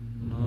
No